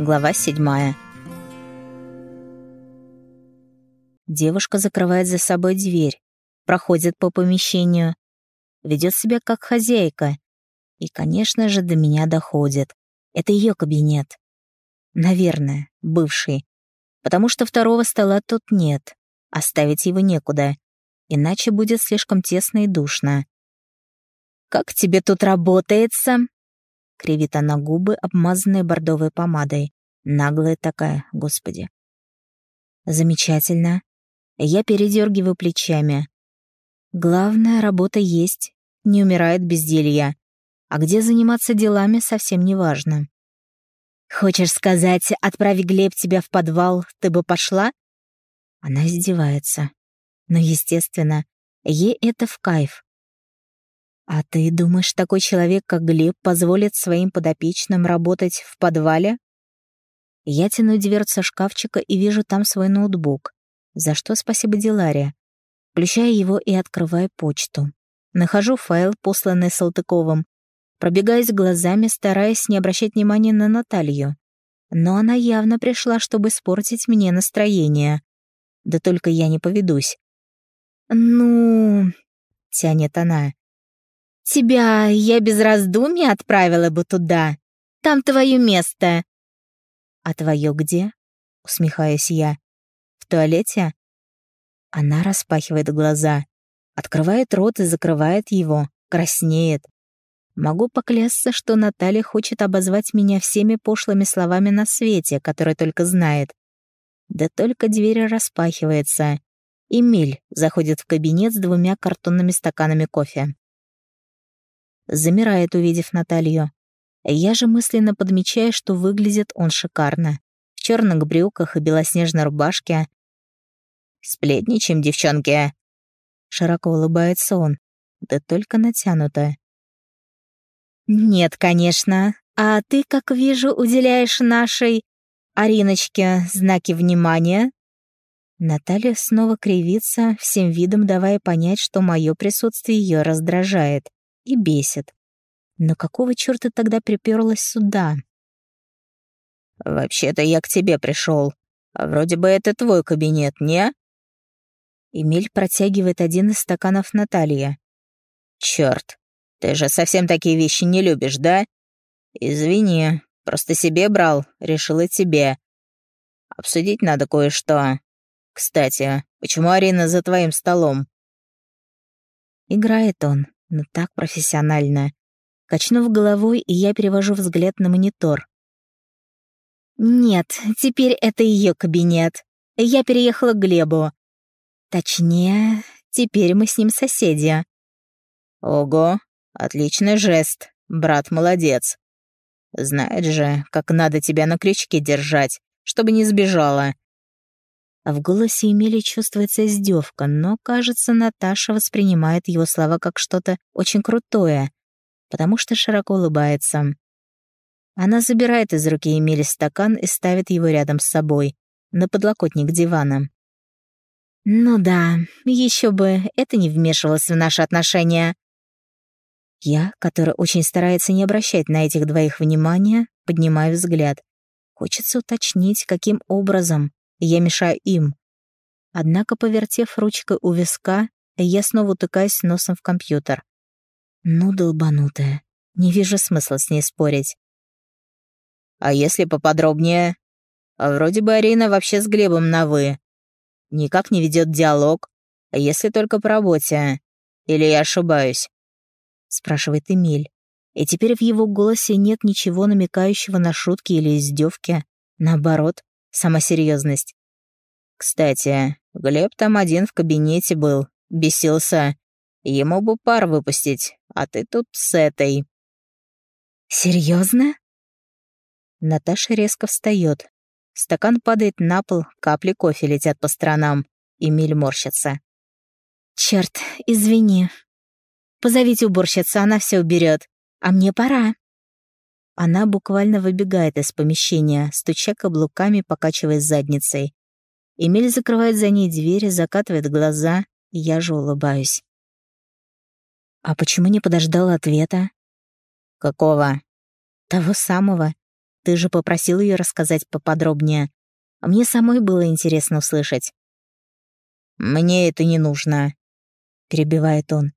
Глава седьмая. Девушка закрывает за собой дверь, проходит по помещению, ведет себя как хозяйка. И, конечно же, до меня доходит. Это ее кабинет. Наверное, бывший. Потому что второго стола тут нет. Оставить его некуда. Иначе будет слишком тесно и душно. «Как тебе тут работается?» Кривит она губы, обмазанные бордовой помадой. Наглая такая, господи. Замечательно. Я передергиваю плечами. Главное, работа есть. Не умирает безделья. А где заниматься делами, совсем не важно. «Хочешь сказать, отправь Глеб тебя в подвал, ты бы пошла?» Она издевается. Но, естественно, ей это в кайф. «А ты думаешь, такой человек, как Глеб, позволит своим подопечным работать в подвале?» Я тяну дверцу шкафчика и вижу там свой ноутбук. За что спасибо Диларе. Включаю его и открываю почту. Нахожу файл, посланный Салтыковым. Пробегаюсь глазами, стараясь не обращать внимания на Наталью. Но она явно пришла, чтобы испортить мне настроение. Да только я не поведусь. «Ну...» — тянет она. Тебя я без раздумий отправила бы туда. Там твое место. А твое где? Усмехаюсь я. В туалете? Она распахивает глаза, открывает рот и закрывает его, краснеет. Могу поклясться, что Наталья хочет обозвать меня всеми пошлыми словами на свете, которые только знает. Да только дверь распахивается. Эмиль заходит в кабинет с двумя картонными стаканами кофе замирает, увидев Наталью. Я же мысленно подмечаю, что выглядит он шикарно. В черных брюках и белоснежной рубашке. «Сплетничаем, девчонки!» Широко улыбается он, да только натянуто. «Нет, конечно. А ты, как вижу, уделяешь нашей Ариночке знаки внимания?» Наталья снова кривится, всем видом давая понять, что мое присутствие ее раздражает и бесит. Но какого чёрта тогда приперлась сюда? «Вообще-то я к тебе пришел. А вроде бы это твой кабинет, не?» Эмиль протягивает один из стаканов Наталье. «Чёрт, ты же совсем такие вещи не любишь, да? Извини, просто себе брал, решил и тебе. Обсудить надо кое-что. Кстати, почему Арина за твоим столом?» Играет он, но так профессионально. Качнув головой, я перевожу взгляд на монитор. «Нет, теперь это ее кабинет. Я переехала к Глебу. Точнее, теперь мы с ним соседи». «Ого, отличный жест. Брат молодец. Знает же, как надо тебя на крючке держать, чтобы не сбежала. В голосе Эмили чувствуется издевка, но, кажется, Наташа воспринимает его слова как что-то очень крутое, потому что широко улыбается. Она забирает из руки Эмили стакан и ставит его рядом с собой, на подлокотник дивана. «Ну да, еще бы, это не вмешивалось в наши отношения». Я, которая очень старается не обращать на этих двоих внимания, поднимаю взгляд. Хочется уточнить, каким образом я мешаю им. Однако, повертев ручкой у виска, я снова утыкаюсь носом в компьютер. Ну, долбанутая. Не вижу смысла с ней спорить. А если поподробнее? А вроде бы Арина вообще с Глебом на «вы». Никак не ведет диалог. А если только по работе? Или я ошибаюсь? Спрашивает Эмиль. И теперь в его голосе нет ничего намекающего на шутки или издевки. Наоборот, сама серьезность. Кстати, Глеб там один в кабинете был, бесился. Ему бы пар выпустить, а ты тут с этой. Серьезно? Наташа резко встает. Стакан падает на пол, капли кофе летят по сторонам. Эмиль морщится. Черт, извини. Позовите уборщицу, она все уберет. А мне пора. Она буквально выбегает из помещения, стуча каблуками, покачивая задницей. Эмиль закрывает за ней дверь, закатывает глаза, и я же улыбаюсь. А почему не подождал ответа? Какого? Того самого. Ты же попросил ее рассказать поподробнее. Мне самой было интересно услышать. «Мне это не нужно», — перебивает он.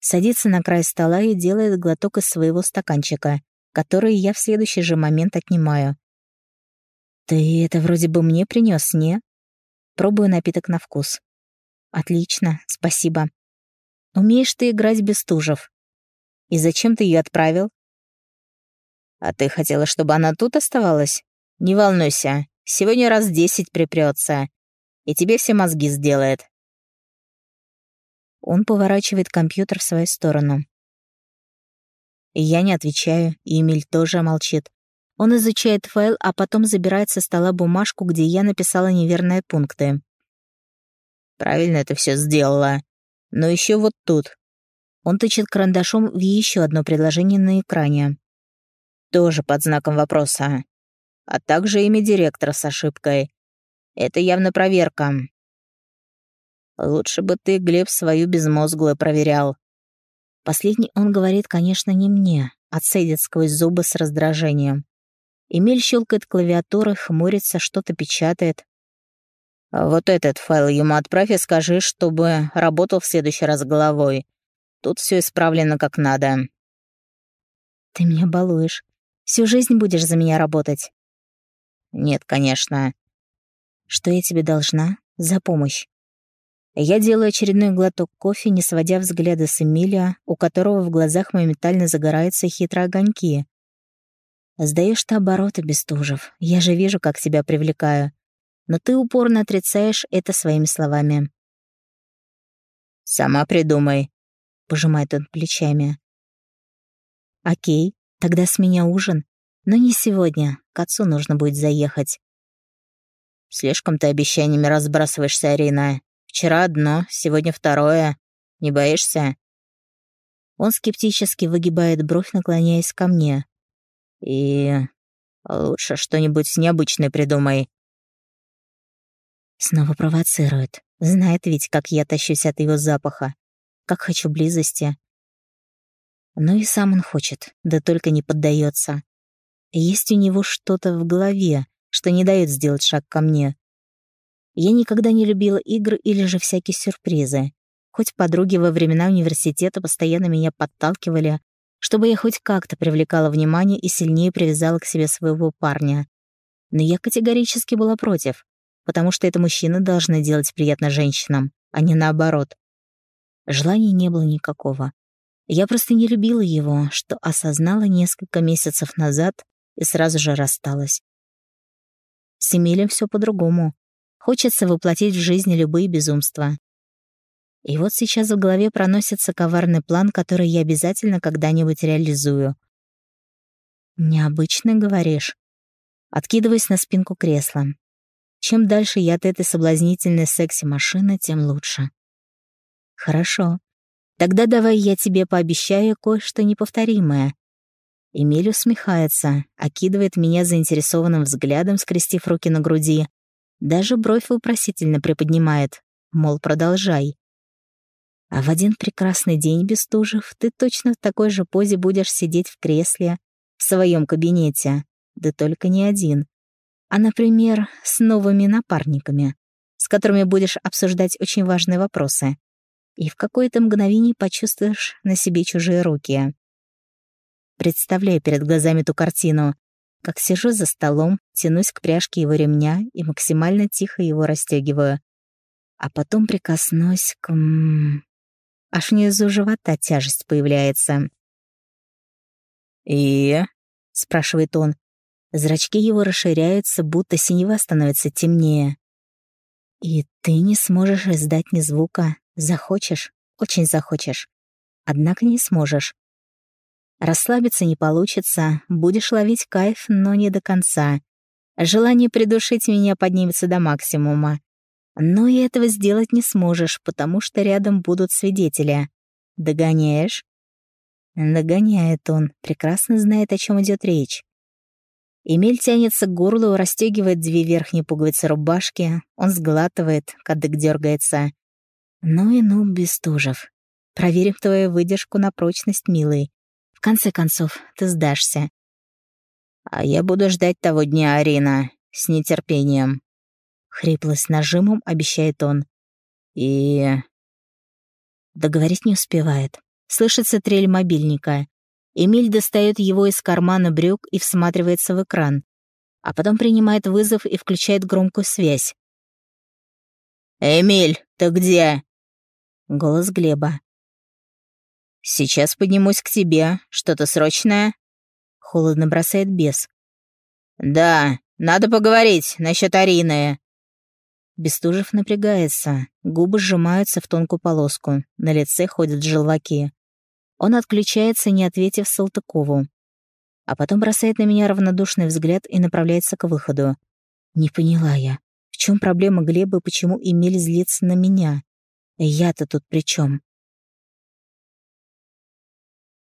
Садится на край стола и делает глоток из своего стаканчика, который я в следующий же момент отнимаю. «Ты это вроде бы мне принес, не?» Пробую напиток на вкус. «Отлично, спасибо. Умеешь ты играть без тужев. И зачем ты ее отправил?» «А ты хотела, чтобы она тут оставалась? Не волнуйся, сегодня раз десять припрется, и тебе все мозги сделает». Он поворачивает компьютер в свою сторону. Я не отвечаю, и Эмиль тоже молчит. Он изучает файл, а потом забирает со стола бумажку, где я написала неверные пункты. «Правильно это все сделала. Но еще вот тут». Он тычет карандашом в еще одно предложение на экране. Тоже под знаком вопроса. А также имя директора с ошибкой. Это явно проверка. Лучше бы ты, Глеб, свою безмозглую проверял. Последний он говорит, конечно, не мне, цедит сквозь зубы с раздражением. Эмиль щелкает клавиатурой, хмурится, что-то печатает. «Вот этот файл ему отправь и скажи, чтобы работал в следующий раз головой. Тут все исправлено как надо». «Ты меня балуешь. Всю жизнь будешь за меня работать?» «Нет, конечно». «Что я тебе должна? За помощь?» Я делаю очередной глоток кофе, не сводя взгляда с Эмилия, у которого в глазах моментально загораются хитрые огоньки. Сдаешь ты обороты, Бестужев. Я же вижу, как тебя привлекаю. Но ты упорно отрицаешь это своими словами. «Сама придумай», — пожимает он плечами. «Окей, тогда с меня ужин. Но не сегодня, к отцу нужно будет заехать». «Слишком ты обещаниями разбрасываешься, Арина. Вчера одно, сегодня второе. Не боишься?» Он скептически выгибает бровь, наклоняясь ко мне. «И лучше что-нибудь необычное придумай». Снова провоцирует. Знает ведь, как я тащусь от его запаха. Как хочу близости. Но и сам он хочет, да только не поддается. Есть у него что-то в голове, что не дает сделать шаг ко мне. Я никогда не любила игры или же всякие сюрпризы. Хоть подруги во времена университета постоянно меня подталкивали, чтобы я хоть как-то привлекала внимание и сильнее привязала к себе своего парня. Но я категорически была против, потому что это мужчины должны делать приятно женщинам, а не наоборот. Желаний не было никакого. Я просто не любила его, что осознала несколько месяцев назад и сразу же рассталась. С Эмилем все по-другому. Хочется воплотить в жизнь любые безумства. И вот сейчас в голове проносится коварный план, который я обязательно когда-нибудь реализую. «Необычно, говоришь?» Откидываясь на спинку кресла. Чем дальше я от этой соблазнительной секси-машины, тем лучше. «Хорошо. Тогда давай я тебе пообещаю кое-что неповторимое». Эмиль усмехается, окидывает меня заинтересованным взглядом, скрестив руки на груди, даже бровь вопросительно приподнимает, мол, продолжай. А в один прекрасный день, Бестужев, ты точно в такой же позе будешь сидеть в кресле в своем кабинете, да только не один, а, например, с новыми напарниками, с которыми будешь обсуждать очень важные вопросы. И в какое-то мгновение почувствуешь на себе чужие руки. Представляю перед глазами ту картину, как сижу за столом, тянусь к пряжке его ремня и максимально тихо его расстегиваю. А потом прикоснусь к... Аж внизу живота тяжесть появляется. «И?» — спрашивает он. Зрачки его расширяются, будто синева становится темнее. «И ты не сможешь издать ни звука. Захочешь, очень захочешь. Однако не сможешь. Расслабиться не получится, будешь ловить кайф, но не до конца. Желание придушить меня поднимется до максимума. Но и этого сделать не сможешь, потому что рядом будут свидетели. Догоняешь? Догоняет он, прекрасно знает, о чем идет речь. Эмиль тянется к горлу, расстегивает две верхние пуговицы рубашки. Он сглатывает, кадык дергается. Ну и ну, Бестужев. Проверим твою выдержку на прочность, милый конце концов, ты сдашься. А я буду ждать того дня, Арина, с нетерпением. Хрипло с нажимом обещает он. И... Договорить не успевает. Слышится трель мобильника. Эмиль достает его из кармана брюк и всматривается в экран, а потом принимает вызов и включает громкую связь. «Эмиль, ты где?» Голос Глеба. «Сейчас поднимусь к тебе. Что-то срочное?» Холодно бросает бес. «Да, надо поговорить насчет Арины». Бестужев напрягается, губы сжимаются в тонкую полоску, на лице ходят желваки. Он отключается, не ответив Салтыкову. А потом бросает на меня равнодушный взгляд и направляется к выходу. Не поняла я, в чем проблема Глеба и почему Эмиль злится на меня? Я-то тут при чем?